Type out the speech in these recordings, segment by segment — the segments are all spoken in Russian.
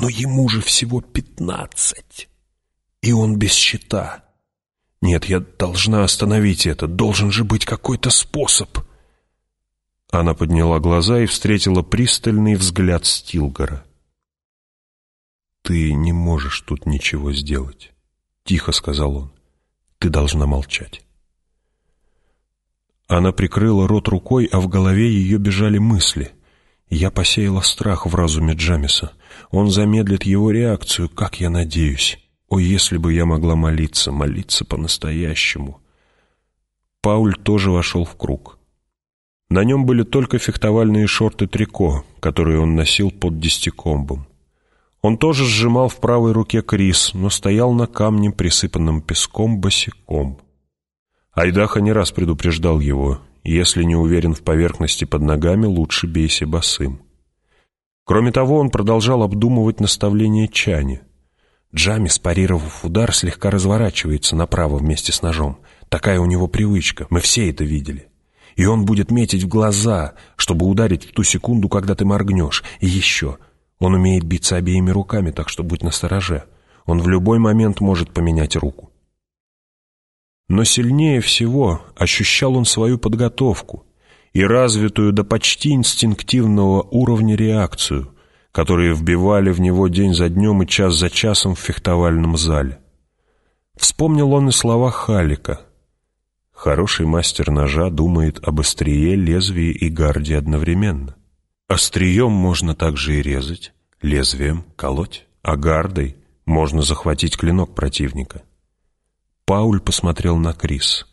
Но ему же всего пятнадцать. И он без щита. Нет, я должна остановить это. Должен же быть какой-то способ. Она подняла глаза и встретила пристальный взгляд Стилгора. «Ты не можешь тут ничего сделать», — тихо сказал он. «Ты должна молчать». Она прикрыла рот рукой, а в голове ее бежали мысли. Я посеяла страх в разуме Джамиса. Он замедлит его реакцию, как я надеюсь. О, если бы я могла молиться, молиться по-настоящему. Пауль тоже вошел в круг. На нем были только фехтовальные шорты-трико, которые он носил под десятикомбом. Он тоже сжимал в правой руке Крис, но стоял на камне, присыпанном песком, босиком. Айдаха не раз предупреждал его, если не уверен в поверхности под ногами, лучше бейся босым. Кроме того, он продолжал обдумывать наставление Чани. Джами, спарировав удар, слегка разворачивается направо вместе с ножом. Такая у него привычка, мы все это видели. И он будет метить в глаза, чтобы ударить в ту секунду, когда ты моргнешь. И еще, он умеет биться обеими руками, так что будь настороже. Он в любой момент может поменять руку. Но сильнее всего ощущал он свою подготовку и развитую до почти инстинктивного уровня реакцию, которые вбивали в него день за днем и час за часом в фехтовальном зале. Вспомнил он и слова Халика. Хороший мастер ножа думает об острие, лезвии и гарде одновременно. Острием можно также и резать, лезвием колоть, а гардой можно захватить клинок противника. Пауль посмотрел на Крис.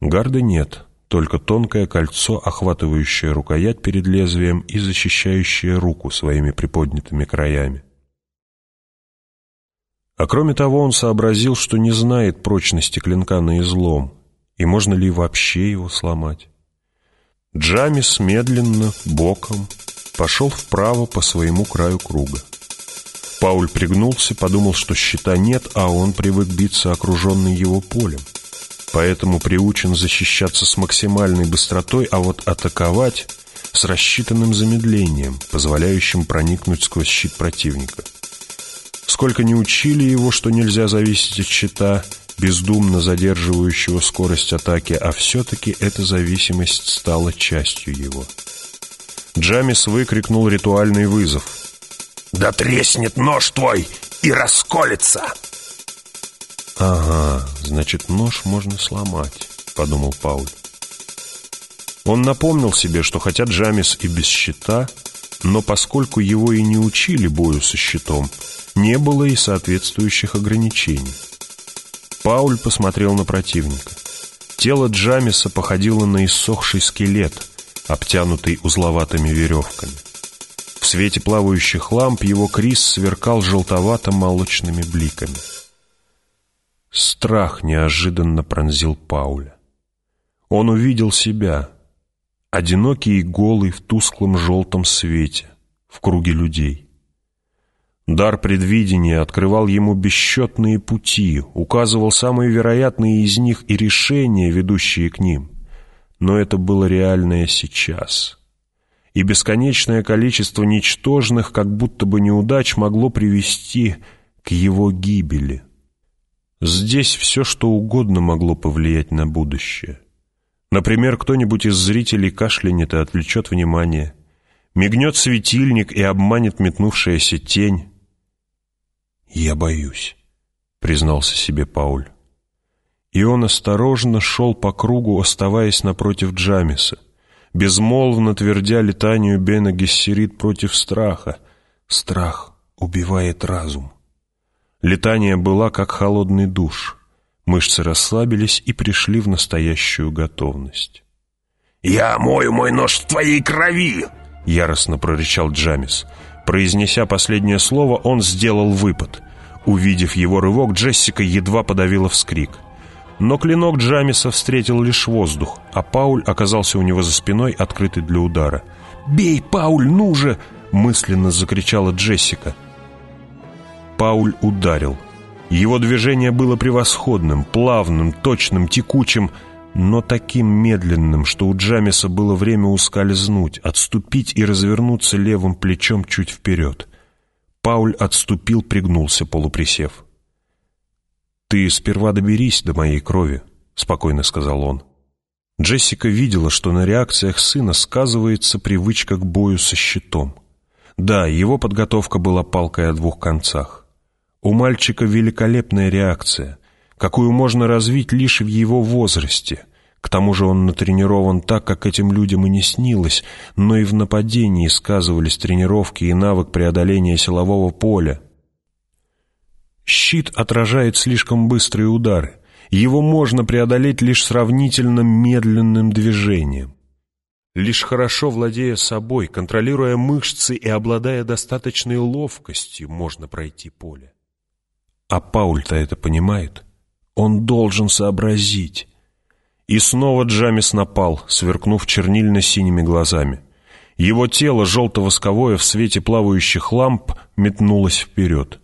Гарды нет, только тонкое кольцо, охватывающее рукоять перед лезвием и защищающее руку своими приподнятыми краями. А кроме того, он сообразил, что не знает прочности клинка на излом, и можно ли вообще его сломать. Джамис медленно, боком, пошел вправо по своему краю круга. Пауль пригнулся, подумал, что щита нет, а он привык биться окруженный его полем. Поэтому приучен защищаться с максимальной быстротой, а вот атаковать с рассчитанным замедлением, позволяющим проникнуть сквозь щит противника. Сколько не учили его, что нельзя зависеть от щита, бездумно задерживающего скорость атаки, а все-таки эта зависимость стала частью его. Джамис выкрикнул ритуальный вызов. «Да треснет нож твой и расколется!» «Ага, значит, нож можно сломать», — подумал Пауль. Он напомнил себе, что хотя Джамис и без щита, но поскольку его и не учили бою со щитом, не было и соответствующих ограничений. Пауль посмотрел на противника. Тело Джамиса походило на иссохший скелет — обтянутый узловатыми веревками. В свете плавающих ламп его крис сверкал желтовато-молочными бликами. Страх неожиданно пронзил Пауля. Он увидел себя, одинокий и голый в тусклом желтом свете, в круге людей. Дар предвидения открывал ему бесчетные пути, указывал самые вероятные из них и решения, ведущие к ним но это было реальное сейчас. И бесконечное количество ничтожных, как будто бы неудач, могло привести к его гибели. Здесь все, что угодно могло повлиять на будущее. Например, кто-нибудь из зрителей кашлянет и отвлечет внимание, мигнет светильник и обманет метнувшаяся тень. «Я боюсь», — признался себе Пауль и он осторожно шел по кругу, оставаясь напротив Джамиса, безмолвно твердя летанию Бена Гессерит против страха. Страх убивает разум. Летание была как холодный душ. Мышцы расслабились и пришли в настоящую готовность. «Я мою мой нож в твоей крови!» — яростно прорычал Джамис. Произнеся последнее слово, он сделал выпад. Увидев его рывок, Джессика едва подавила вскрик — но клинок Джамиса встретил лишь воздух, а Пауль оказался у него за спиной, открытый для удара. «Бей, Пауль, ну же!» — мысленно закричала Джессика. Пауль ударил. Его движение было превосходным, плавным, точным, текучим, но таким медленным, что у Джамиса было время ускользнуть, отступить и развернуться левым плечом чуть вперед. Пауль отступил, пригнулся, полуприсев. «Ты сперва доберись до моей крови», — спокойно сказал он. Джессика видела, что на реакциях сына сказывается привычка к бою со щитом. Да, его подготовка была палкой о двух концах. У мальчика великолепная реакция, какую можно развить лишь в его возрасте. К тому же он натренирован так, как этим людям и не снилось, но и в нападении сказывались тренировки и навык преодоления силового поля. Щит отражает слишком быстрые удары. Его можно преодолеть лишь сравнительно медленным движением. Лишь хорошо владея собой, контролируя мышцы и обладая достаточной ловкостью, можно пройти поле. А Пауль-то это понимает. Он должен сообразить. И снова Джамис напал, сверкнув чернильно-синими глазами. Его тело, желто-восковое в свете плавающих ламп, метнулось вперед.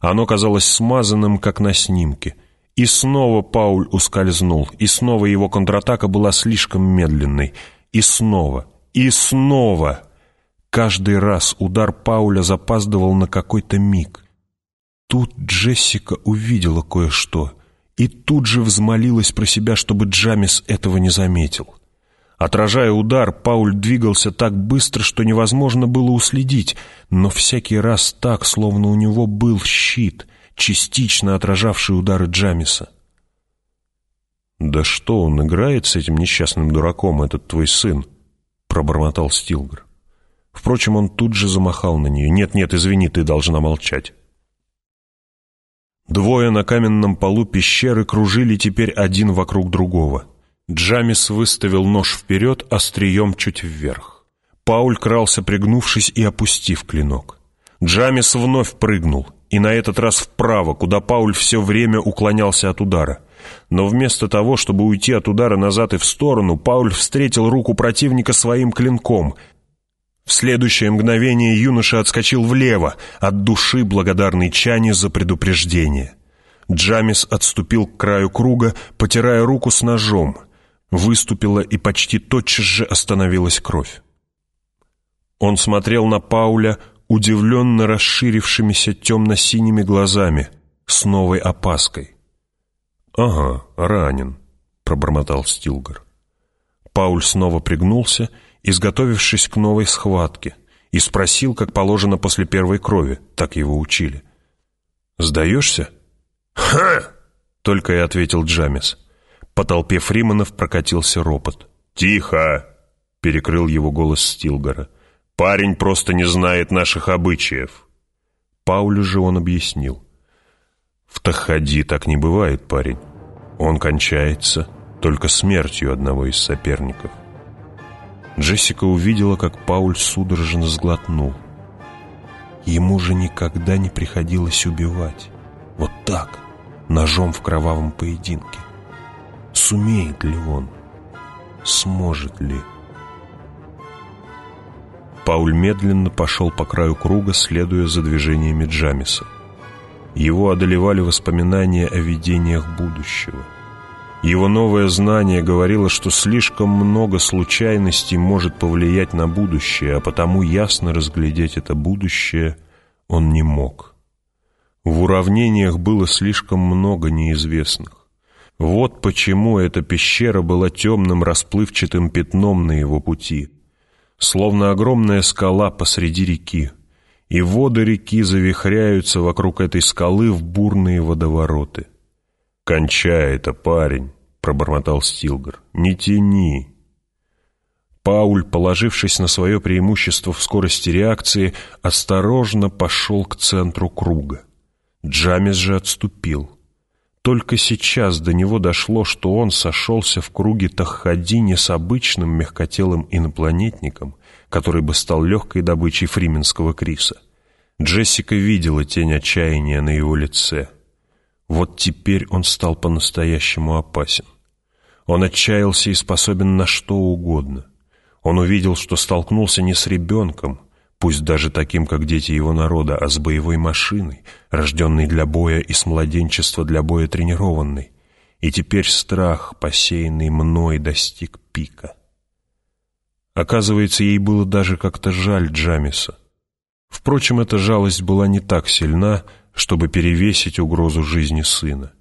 Оно казалось смазанным, как на снимке. И снова Пауль ускользнул, и снова его контратака была слишком медленной. И снова, и снова. Каждый раз удар Пауля запаздывал на какой-то миг. Тут Джессика увидела кое-что и тут же взмолилась про себя, чтобы Джамис этого не заметил. Отражая удар, Пауль двигался так быстро, что невозможно было уследить, но всякий раз так, словно у него был щит, частично отражавший удары Джамиса. «Да что он играет с этим несчастным дураком, этот твой сын?» — пробормотал Стилгер. Впрочем, он тут же замахал на нее. «Нет-нет, извини, ты должна молчать». Двое на каменном полу пещеры кружили теперь один вокруг другого — Джамис выставил нож вперед, острием чуть вверх. Пауль крался, пригнувшись и опустив клинок. Джамис вновь прыгнул, и на этот раз вправо, куда Пауль все время уклонялся от удара. Но вместо того, чтобы уйти от удара назад и в сторону, Пауль встретил руку противника своим клинком. В следующее мгновение юноша отскочил влево, от души благодарный Чане за предупреждение. Джамис отступил к краю круга, потирая руку с ножом — выступила и почти тотчас же остановилась кровь. Он смотрел на Пауля удивленно расширившимися темно-синими глазами, с новой опаской. «Ага, ранен», — пробормотал Стилгар. Пауль снова пригнулся, изготовившись к новой схватке, и спросил, как положено после первой крови, так его учили. «Сдаешься?» «Ха!» — только и ответил Джамис. По толпе фриманов прокатился ропот. «Тихо!» — перекрыл его голос Стилгора. «Парень просто не знает наших обычаев». Паулю же он объяснил. «В Тахади так не бывает, парень. Он кончается только смертью одного из соперников». Джессика увидела, как Пауль судорожно сглотнул. Ему же никогда не приходилось убивать. Вот так, ножом в кровавом поединке. Сумеет ли он? Сможет ли? Пауль медленно пошел по краю круга, следуя за движениями Джамиса. Его одолевали воспоминания о видениях будущего. Его новое знание говорило, что слишком много случайностей может повлиять на будущее, а потому ясно разглядеть это будущее он не мог. В уравнениях было слишком много неизвестных. Вот почему эта пещера была темным расплывчатым пятном на его пути, словно огромная скала посреди реки, и воды реки завихряются вокруг этой скалы в бурные водовороты. «Кончай это, парень!» — пробормотал Стилгар. «Не тяни!» Пауль, положившись на свое преимущество в скорости реакции, осторожно пошел к центру круга. Джамис же отступил — только сейчас до него дошло, что он сошелся в круге Тахади не с обычным мягкотелым инопланетником, который бы стал легкой добычей фрименского Криса. Джессика видела тень отчаяния на его лице. Вот теперь он стал по-настоящему опасен. Он отчаялся и способен на что угодно. Он увидел, что столкнулся не с ребенком, пусть даже таким, как дети его народа, а с боевой машиной, рожденной для боя и с младенчества для боя тренированной. И теперь страх, посеянный мной, достиг пика. Оказывается, ей было даже как-то жаль Джамиса. Впрочем, эта жалость была не так сильна, чтобы перевесить угрозу жизни сына.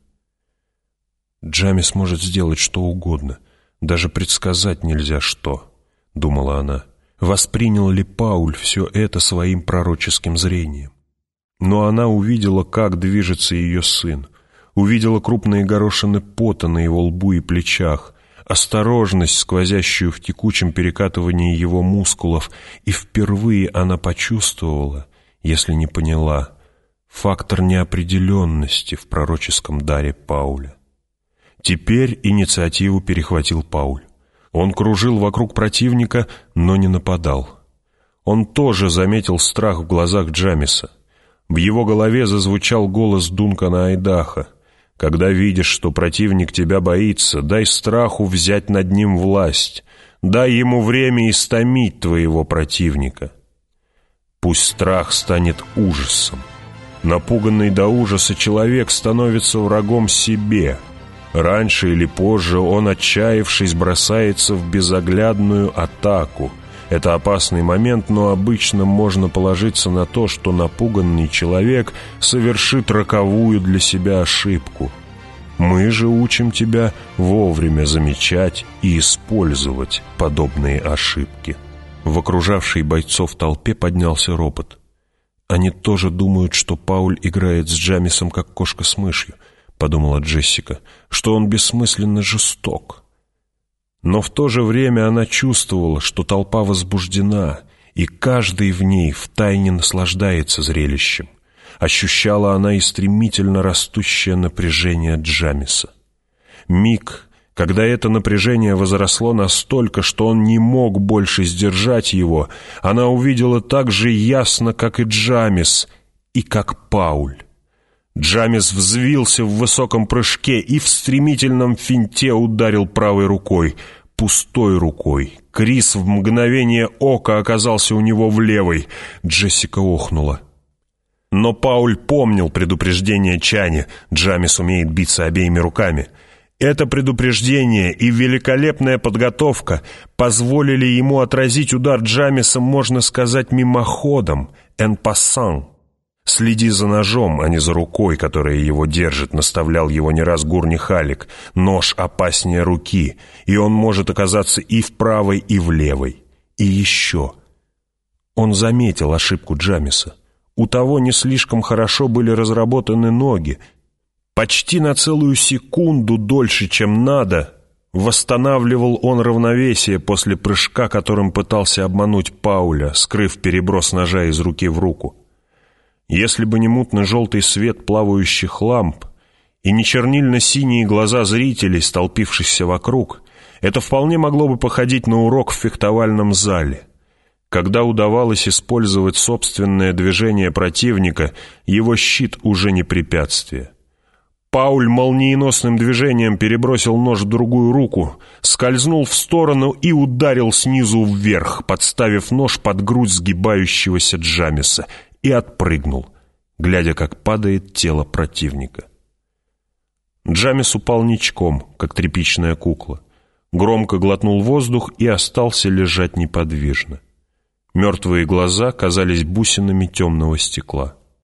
Джами сможет сделать что угодно, даже предсказать нельзя что, думала она. Воспринял ли Пауль все это своим пророческим зрением? Но она увидела, как движется ее сын, увидела крупные горошины пота на его лбу и плечах, осторожность, сквозящую в текучем перекатывании его мускулов, и впервые она почувствовала, если не поняла, фактор неопределенности в пророческом даре Пауля. Теперь инициативу перехватил Пауль. Он кружил вокруг противника, но не нападал. Он тоже заметил страх в глазах Джамиса. В его голове зазвучал голос Дункана Айдаха. «Когда видишь, что противник тебя боится, дай страху взять над ним власть, дай ему время истомить твоего противника. Пусть страх станет ужасом. Напуганный до ужаса человек становится врагом себе. Раньше или позже он, отчаявшись, бросается в безоглядную атаку — это опасный момент, но обычно можно положиться на то, что напуганный человек совершит роковую для себя ошибку. Мы же учим тебя вовремя замечать и использовать подобные ошибки. В окружавшей бойцов толпе поднялся ропот. «Они тоже думают, что Пауль играет с Джамисом, как кошка с мышью», — подумала Джессика, — «что он бессмысленно жесток». Но в то же время она чувствовала, что толпа возбуждена, и каждый в ней втайне наслаждается зрелищем. Ощущала она и стремительно растущее напряжение Джамиса. Миг, когда это напряжение возросло настолько, что он не мог больше сдержать его, она увидела так же ясно, как и Джамис, и как Пауль. Джамис взвился в высоком прыжке и в стремительном финте ударил правой рукой, пустой рукой. Крис в мгновение ока оказался у него в левой. Джессика охнула. Но Пауль помнил предупреждение Чани, Джамис умеет биться обеими руками. Это предупреждение и великолепная подготовка позволили ему отразить удар Джамиса, можно сказать, мимоходом, en passant. «Следи за ножом, а не за рукой, которая его держит», — наставлял его не раз Гурни Халик. «Нож опаснее руки, и он может оказаться и в правой, и в левой. И еще». Он заметил ошибку Джамиса. У того не слишком хорошо были разработаны ноги. Почти на целую секунду дольше, чем надо, восстанавливал он равновесие после прыжка, которым пытался обмануть Пауля, скрыв переброс ножа из руки в руку. Если бы не мутно-желтый свет плавающих ламп и не чернильно-синие глаза зрителей, столпившихся вокруг, это вполне могло бы походить на урок в фехтовальном зале. Когда удавалось использовать собственное движение противника, его щит уже не препятствие. Пауль молниеносным движением перебросил нож в другую руку, скользнул в сторону и ударил снизу вверх, подставив нож под грудь сгибающегося Джамиса — и отпрыгнул, глядя, как падает тело противника. Джамис упал ничком, как тряпичная кукла. Громко глотнул воздух и остался лежать неподвижно. Мертвые глаза казались бусинами темного стекла.